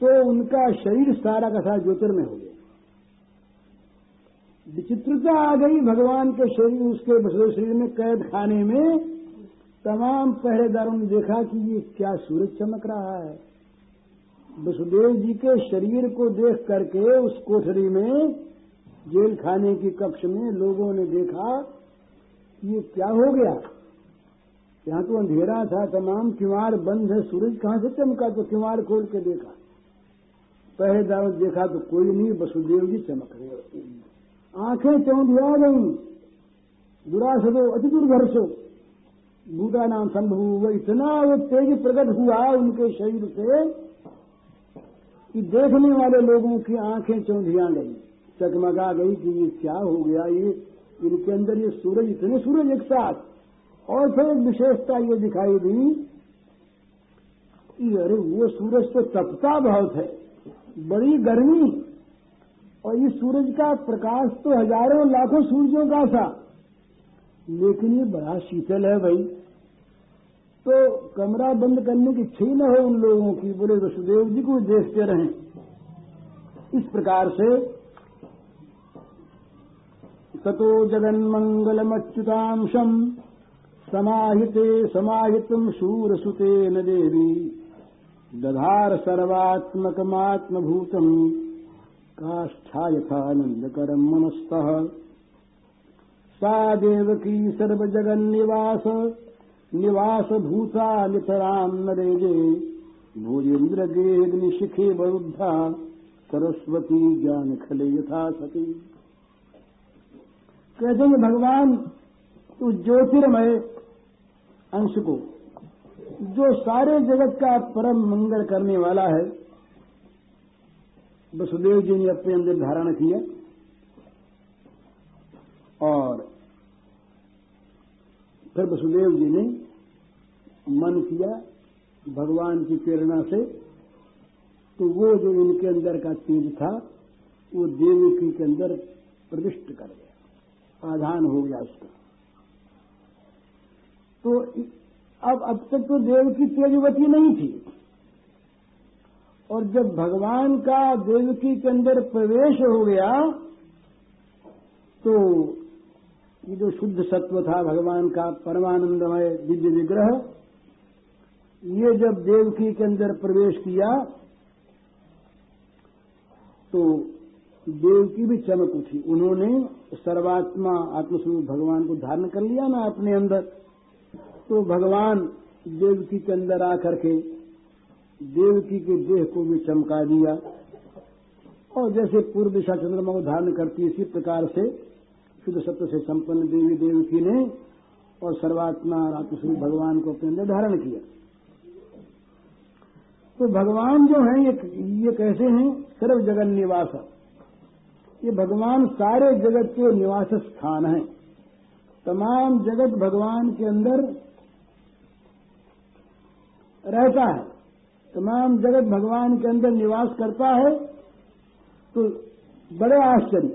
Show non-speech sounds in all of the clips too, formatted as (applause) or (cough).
तो उनका शरीर सारा का सारा ज्योतिर्मय हो गया। विचित्रता आ गई भगवान के शरीर, उसके शरीर में कैद खाने में। तमाम पहरेदारों ने देखा कि ये क्या सूरज चमक रहा है। वसुदेव जी के शरीर को देख करके उस कोठरी में जेल खाने की कक्ष में लोगों ने देखा कि ये क्या हो गया। यहाँ तो अंधेरा था, तमाम किवाड़ बंद है, सूरज कहाँ से चमका? तो किवाड़ खोल के देखा। पहरेदारों देखा तो कोई नहीं, वसुदेव जी चमक रहे आँखें चौंधिया गई। दुरासदो अति दुर्भरसो भूता नाम संभव हुआ, इतना वो तेज प्रकट हुआ उनके शरीर से कि देखने वाले लोगों की आँखें चौंधिया गई। चकमगा गई कि ये क्या हो गया ये? इनके अंदर ये सूरज, इतने सूरज एक साथ। और फिर एक विशेषता ये दिखाई दी कि अरे वो सूरज तो तपता बहुत है। बड़ी गर्मी और इस सूरज का प्रकाश तो हज़ारों लाखों सूर्यों का था। लेकिन ये बड़ा शीतल है भाई। तो कमरा बंद करने की ही न हो उन लोगों की। बोले, वसुदेव जी को देखते रहें। इस प्रकार से ततो जगन्मंगलमच्युतांशम समाहिते समाहितम शूरसुते न देवी। दधार सर्वात्मकमात्मभूतम काष्ठा यथानंदकरम मनस्त। सा देवकी निवास भूता नितराम नरेजे भोजेन्द्र गेग्निशिखे बरुद्धा सरस्वती ज्ञान खले यथा सती। कहते भगवान, उस ज्योतिर्मय अंश को जो सारे जगत का परम मंगल करने वाला है, वसुदेव जी ने अपने अंदर धारण किया। और फिर वसुदेव जी ने मन किया भगवान की प्रेरणा से तो वो जो इनके अंदर का तेज था, वो देवकी के अंदर प्रविष्ट कर गया। आधान हो गया उसका। तो अब अब तक तो देव की तेजवती नहीं थी। और जब भगवान का देवकी के अंदर प्रवेश हो गया तो ये जो शुद्ध सत्व था भगवान का, परमानंदमय दिव्य विग्रह, ये जब देवकी के अंदर प्रवेश किया तो देवकी भी चमक उठी। उन्होंने सर्वात्मा आत्मस्वरूप भगवान को धारण कर लिया ना अपने अंदर। तो भगवान देवकी के अंदर आकर के देवकी के देह को भी चमका दिया। और जैसे पूर्व दिशा चंद्रमा को धारण करती इसी प्रकार से शुद्ध सत्य से संपन्न देवी देवकी ने और सर्वात्मा आत्मस्वरूप भगवान को अपने अंदर धारण किया। तो भगवान जो है, ये ये कैसे हैं? सर्व जगन निवास। ये भगवान सारे जगत के निवास स्थान है। तमाम जगत भगवान के अंदर रहता है। तमाम जगत भगवान के अंदर निवास करता है तो बड़े आश्चर्य।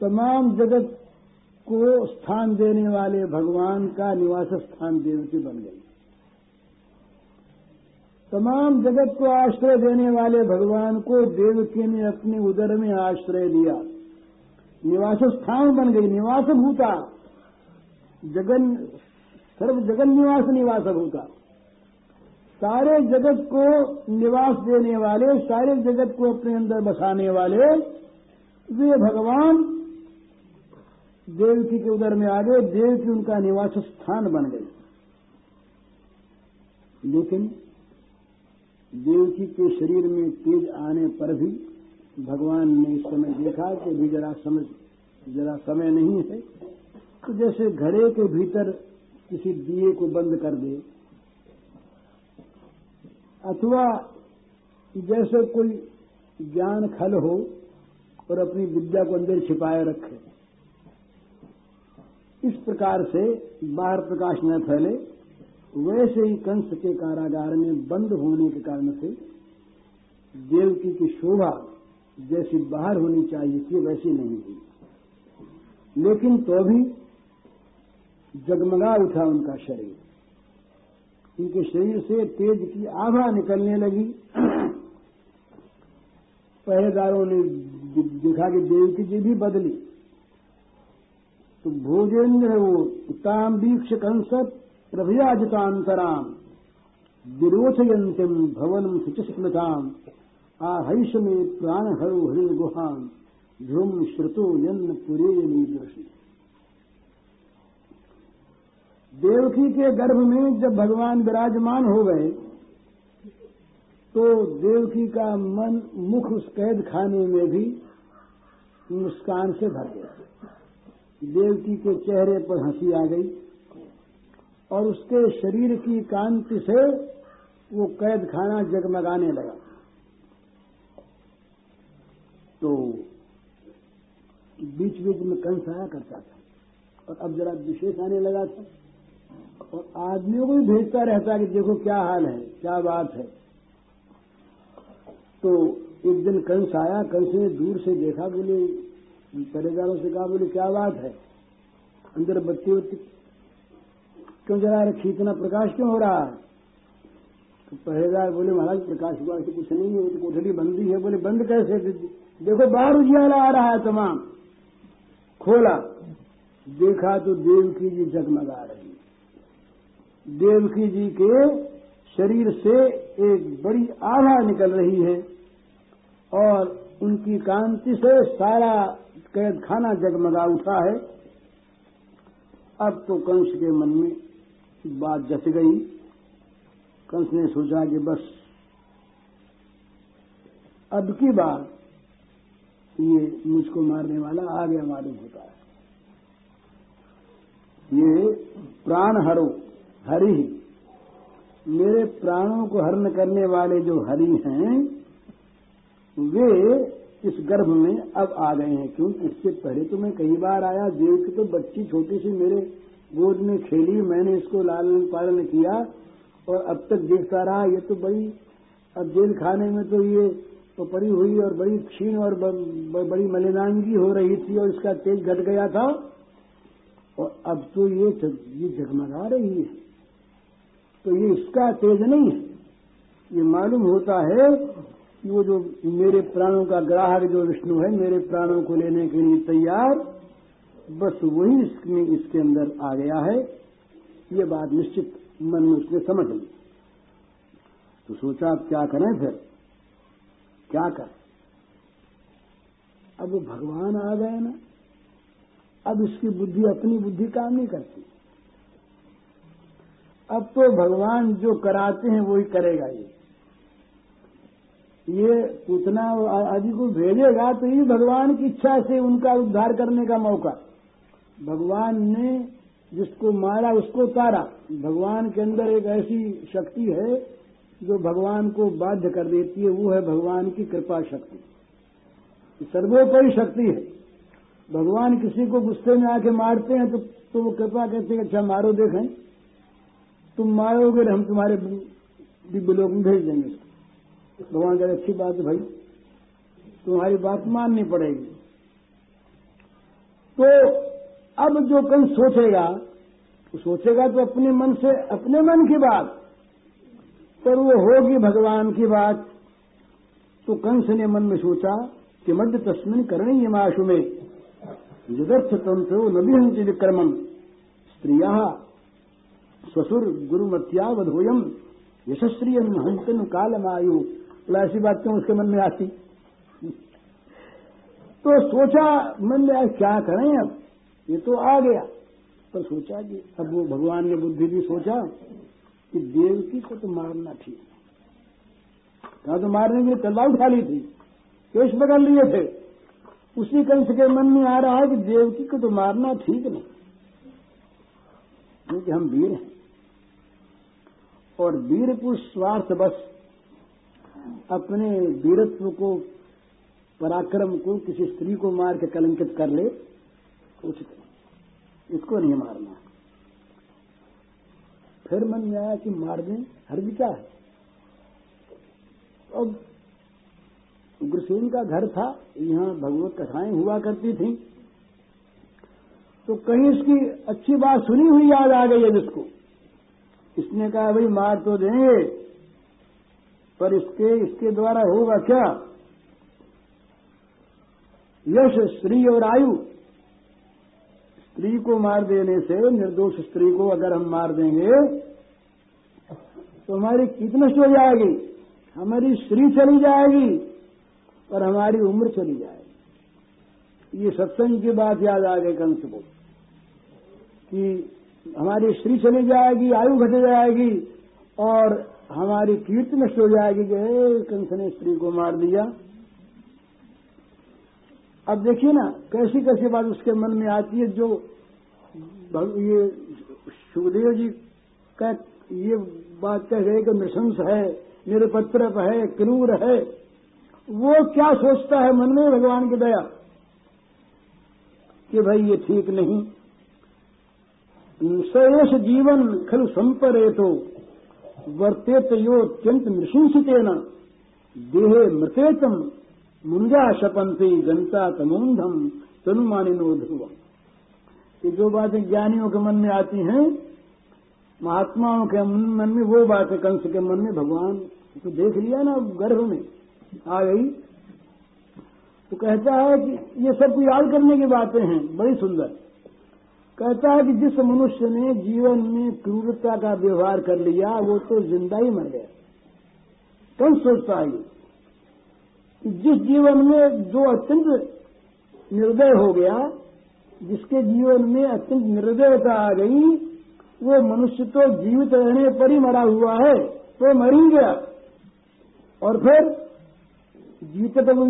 तमाम जगत को स्थान देने वाले भगवान का निवास स्थान देवती बन गई। तमाम जगत को आश्रय देने वाले भगवान को देवकी ने अपने उदर में आश्रय दिया निवास स्थान बन गई, निवास भूता। जगन, सर्व जगन निवास निवास भूता। सारे जगत को निवास देने वाले, सारे जगत को अपने अंदर बसाने वाले, वे भगवान देवकी के उदर में आ गए देव की उनका निवास स्थान बन गई लेकिन देवकी के शरीर में तेज आने पर भी भगवान ने इस समय देखा कि भी जरा समझ जरा समय नहीं है तो जैसे घड़े के भीतर किसी दिए को बंद कर दे अथवा जैसे कोई ज्ञान खल हो और अपनी विद्या को अंदर छिपाए रखे। इस प्रकार से बाहर प्रकाश न फैले, वैसे ही कंस के कारागार में बंद होने के कारण से देवकी की शोभा जैसी बाहर होनी चाहिए थी, वैसी नहीं हुई लेकिन तो भी जगमगा उठा उनका शरीर। उनके शरीर से तेज की आभा निकलने लगी। (clears throat) पहरेदारों ने देखा कि देव की जी भी बदली। तो भोजेंद्र वो ताम वीक्ष कंस प्रभयाजितांतराम विरोचयंतिम भवनम शुचिस्मृताम आहैष में प्राण हरो हरि गुहाम ध्रुम श्रुतो यन्न पुरे दृष्टि देवकी के गर्भ में जब भगवान विराजमान हो गए तो देवकी का मन मुख उस कैद खाने में भी मुस्कान से भर गया। देवकी के चेहरे पर हँसी आ गई और उसके शरीर की कांति से वो कैद खाना जगमगाने लगा। तो बीच बीच में कंस आया करता था और अब जरा विशेष आने लगा था। और आदमियों को भी भेजता रहता है कि देखो क्या हाल है, क्या बात है। तो एक दिन कंस आया, कंस ने दूर से देखा, बोले पहरेदारों से कहा, बोले, क्या बात है? अंदर बत्ती वत्ती क्यों जला रखी, इतना प्रकाश क्यों हो रहा है? तो पहरेदार बोले, महाराज, प्रकाश हुआ से कुछ नहीं है, वो तो कोठरी बंदी है बोले, बंद कैसे? देखो, बाहर उजियाला आ रहा है तमाम। खोला। देखा तो देव की जी जगमगा रही देवकी जी के शरीर से एक बड़ी आभा निकल रही है और उनकी कांति से सारा कैद खाना जगमगा उठा है। अब तो कंस के मन में बात जस गई। कंस ने सोचा कि बस अब की बार ये मुझको मारने वाला आ गया मालूम होता है। ये प्राण हरो हरि। मेरे प्राणों को हरण करने वाले जो हरि हैं वे इस गर्भ में अब आ गए हैं क्योंकि इससे पहले तो मैं कई बार आया देव की तो बच्ची छोटी सी मेरे गोद में खेली मैंने इसको लालन पालन किया और अब तक देखता रहा ये तो बड़ी अब जेल खाने में तो ये तो पड़ी हुई और बड़ी क्षीण और ब, ब, बड़ी मलिनांगी हो रही थी और इसका तेज घट गया था और अब तो ये जगमगा रही है। तो ये इसका तेज नहीं है। ये मालूम होता है कि वो जो मेरे प्राणों का ग्राहक जो विष्णु है, मेरे प्राणों को लेने के लिए तैयार, बस वही इसमें इसके अंदर आ गया है। ये बात निश्चित मन में उसने समझ ली। तो सोचा अब क्या करें फिर? क्या करें? अब वो भगवान आ गए ना। अब इसकी बुद्धि अपनी बुद्धि काम नहीं करती। अब तो भगवान जो कराते हैं वही करेगा ये। ये पूतना आदि को भेजेगा तो ये भगवान की इच्छा से उनका उद्धार करने का मौका। भगवान ने जिसको मारा उसको तारा। भगवान के अंदर एक ऐसी शक्ति है जो भगवान को बाध्य कर देती है वो है भगवान की कृपा शक्ति। सर्वोपरि शक्ति है। भगवान किसी को गुस्से में आके मारते हैं तो, तो वो कृपा कहते हैं अच्छा मारो देखें। तुम मारोगे हम तुम्हारे दिव्य लोग में भेज देंगे। भगवान कह अच्छी बात है भाई, तुम्हारी बात माननी पड़ेगी। तो अब जो कल सोचेगा तो सोचेगा तो अपने मन से, अपने मन की बात। पर वो होगी भगवान की बात। तो कंस ने मन में सोचा कि मध्य तस्मिन करणीय माशु में। जदर्थ तंत्र नभिहंति विक्रमम। स्त्रिया ससुर गुरु गुरुमत्यावधोयम यशस्वी हंतन कालमायु। ऐसी बात क्यों उसके मन में आती? तो सोचा, मन में क्या करें अब? ये तो आ गया। पर सोचा कि अब वो भगवान ने बुद्धि भी सोचा कि देवकी को तो मारना ठीक कहा तो मारने के लिए तलवार उठा ली थी। केश बदल लिए थे। उसी कंस के मन में आ रहा है कि देवकी को तो मारना ठीक नहीं। क्योंकि हम वीर हैं। और वीर पुरुष स्वार्थ बस अपने वीरत्व को पराक्रम को किसी स्त्री को मार के कलंकित कर ले, उचित इसको नहीं मारना। फिर मन में आया कि मार दें हर्ज क्या है? अब उग्रसेन का घर था, यहाँ भगवत कथाएँ हुआ करती थी। तो कहीं इसकी अच्छी बात सुनी हुई याद आ गई है जिसको। इसने कहा भाई मार तो देंगे, पर इसके इसके द्वारा होगा क्या? यश, स्त्री और आयु। स्त्री को मार देने से, निर्दोष स्त्री को अगर हम मार देंगे तो हमारी कितनी नष्ट हो जाएगी हमारी स्त्री चली जाएगी, और हमारी उम्र चली जाएगी। ये सत्संग की बात याद आ गई कंस को कि हमारी स्त्री चली जाएगी, आयु घट जाएगी और हमारी कीर्ति नष्ट हो जाएगी कि कंस ने स्त्री को मार दिया। अब देखिए ना, कैसी कैसी बात उसके मन में आती है जो ये सुखदेव जी का ये बात कह रहे कि नृशंस है निरपत्र है, क्रूर है, वो क्या सोचता है मन में, भगवान की दया? कि भाई ये ठीक नहीं। सयश जीवन खल संपरे तो वर्तेत यो अत्यंत नृशंसितेन, देहे मृतेतम, मुंजा शपंती गंता तमोंधम, तनुमानिनो ध्रुव ये जो बातें ज्ञानियों के मन में आती हैं, महात्माओं के मन में वो बातें कंस के मन में, भगवान तो देख लिया ना गर्भ में, आ गई। तो कहता है कि ये सब कुछ याद करने की बातें हैं, बड़ी सुंदर। कहता है कि जिस मनुष्य ने जीवन में क्रूरता का व्यवहार कर लिया, वो तो ज़िंदा ही मर गया। कौन सोचता है कि जिस जीवन में जो अत्यंत निर्दय हो गया, जिसके जीवन में अत्यंत निर्दयता आ गई, वो मनुष्य तो जीवित रहने पर ही मरा हुआ है तो मर ही गया। और फिर जीते तो वो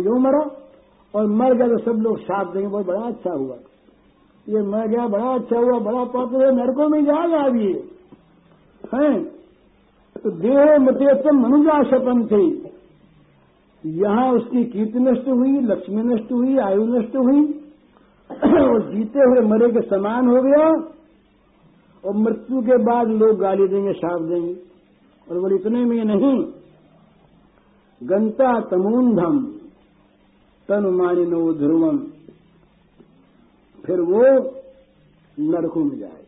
यो मरा। और मर गया तो सब लोग साथ देंगे, बहुत बड़ा अच्छा हुआ। ये मर गया, बड़ा अच्छा हुआ, बड़ा है नरकों में जाएगा अब ये हैं। तो देह मतेतम मनुजा शपन थे। यहाँ उसकी कीर्ति नष्ट हुई, लक्ष्मी नष्ट हुई, आयु नष्ट हुई, और जीते हुए मरे के समान हो गया, और मृत्यु के बाद लोग गाली देंगे साफ़ देंगे। और बोले, इतने में नहीं। गंता तमोन्धम। मानिनो ध्रुवम। फिर वो नरकों में जाए